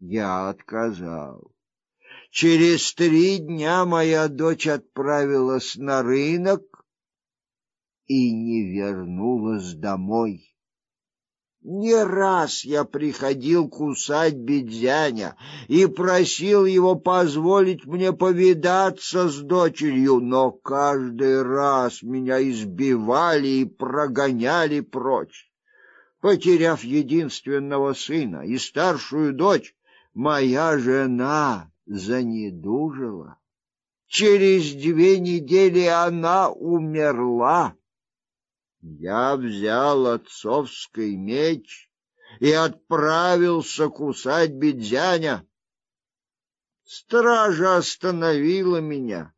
Я отказал. Через три дня моя дочь отправилась на рынок и не вернулась домой. Не раз я приходил к усадьбе дядя и просил его позволить мне повидаться с дочерью, но каждый раз меня избивали и прогоняли прочь. Потеряв единственного сына и старшую дочь, моя жена занедужила. Через две недели она умерла. Я взял отцовский меч и отправился к усадьбе Дзяня. Стража остановила меня,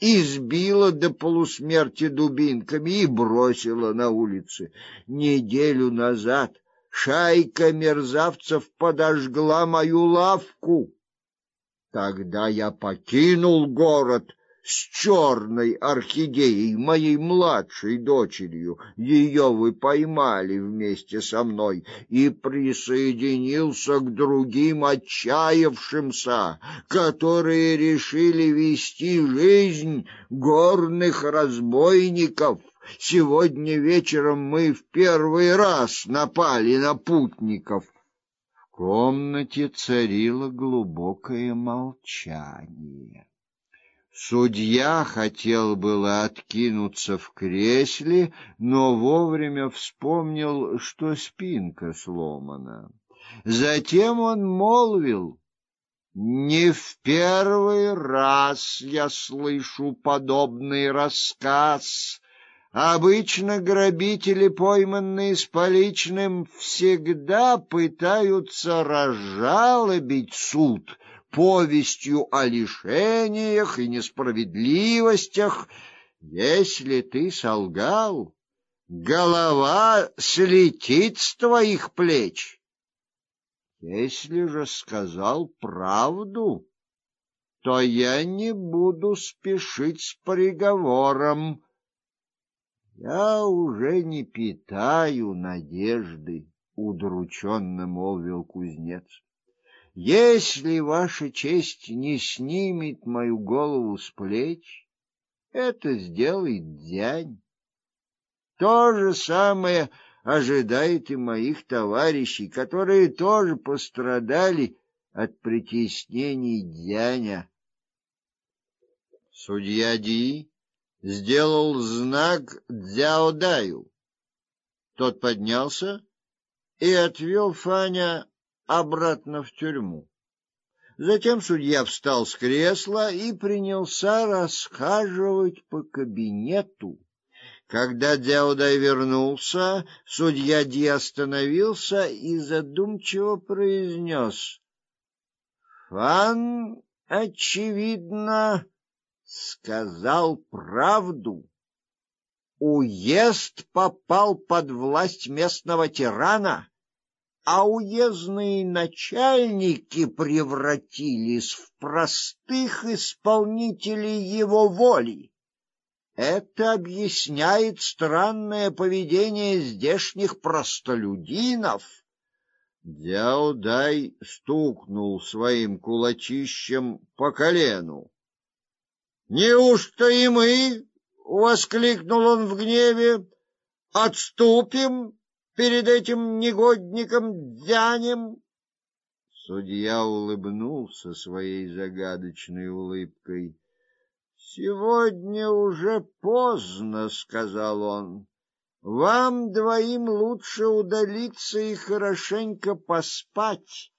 избила до полусмерти дубинками и бросила на улице. Неделю назад шайка мерзавцев подожгла мою лавку. Тогда я покинул город с черной орхидеей, моей младшей дочерью. Ее вы поймали вместе со мной и присоединился к другим отчаявшимся, которые решили вести жизнь горных разбойников. Сегодня вечером мы в первый раз напали на путников. В комнате царило глубокое молчание. Судья хотел было откинуться в кресле, но вовремя вспомнил, что спинка сломана. Затем он молвил: "Не в первый раз я слышу подобный рассказ. Обычно грабители, пойманные с поличным, всегда пытаются разжалобить суд" повестью о лишениях и несправедливостях. Если ты солгал, голова слетит с твоих плеч. Если же сказал правду, то я не буду спешить с приговором. Я уже не питаю надежды, удрученно молвил кузнец. Если ваша честь не снимет мою голову с плеч, это сделает дянь. То же самое ожидает и моих товарищей, которые тоже пострадали от притеснений дяня. Судья Ди сделал знак Дзяодаю. Тот поднялся и отвел Фаня обратно в тюрьму. Затем судья встал с кресла и принялся расхаживать по кабинету. Когда Дяудай вернулся, судья Ди остановился и задумчиво произнес. Фан, очевидно, сказал правду. Уезд попал под власть местного тирана а уездные начальники превратились в простых исполнителей его воли. Это объясняет странное поведение здешних простолюдинов. Дяудай стукнул своим кулачищем по колену. Неужто и мы, воскликнул он в гневе, отступим перед этим негодником Дзянем? Судья улыбнулся своей загадочной улыбкой. Сегодня уже поздно, сказал он. Вам двоим лучше удалиться и хорошенько поспать.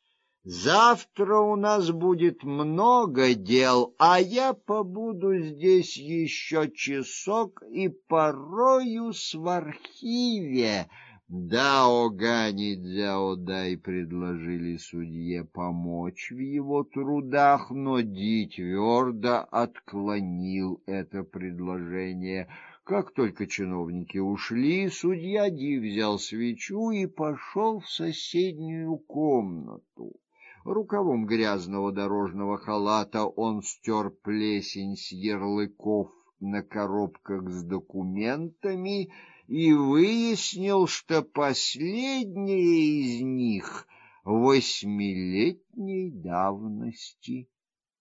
Завтра у нас будет много дел, а я побуду здесь еще часок и пороюсь в архиве. Дао Гани Дзяо Дай предложили судье помочь в его трудах, но Ди твердо отклонил это предложение. Как только чиновники ушли, судья Ди взял свечу и пошел в соседнюю комнату. Рукавом грязного дорожного халата он стер плесень с ярлыков на коробках с документами и выяснил, что последняя из них восьмилетней давности.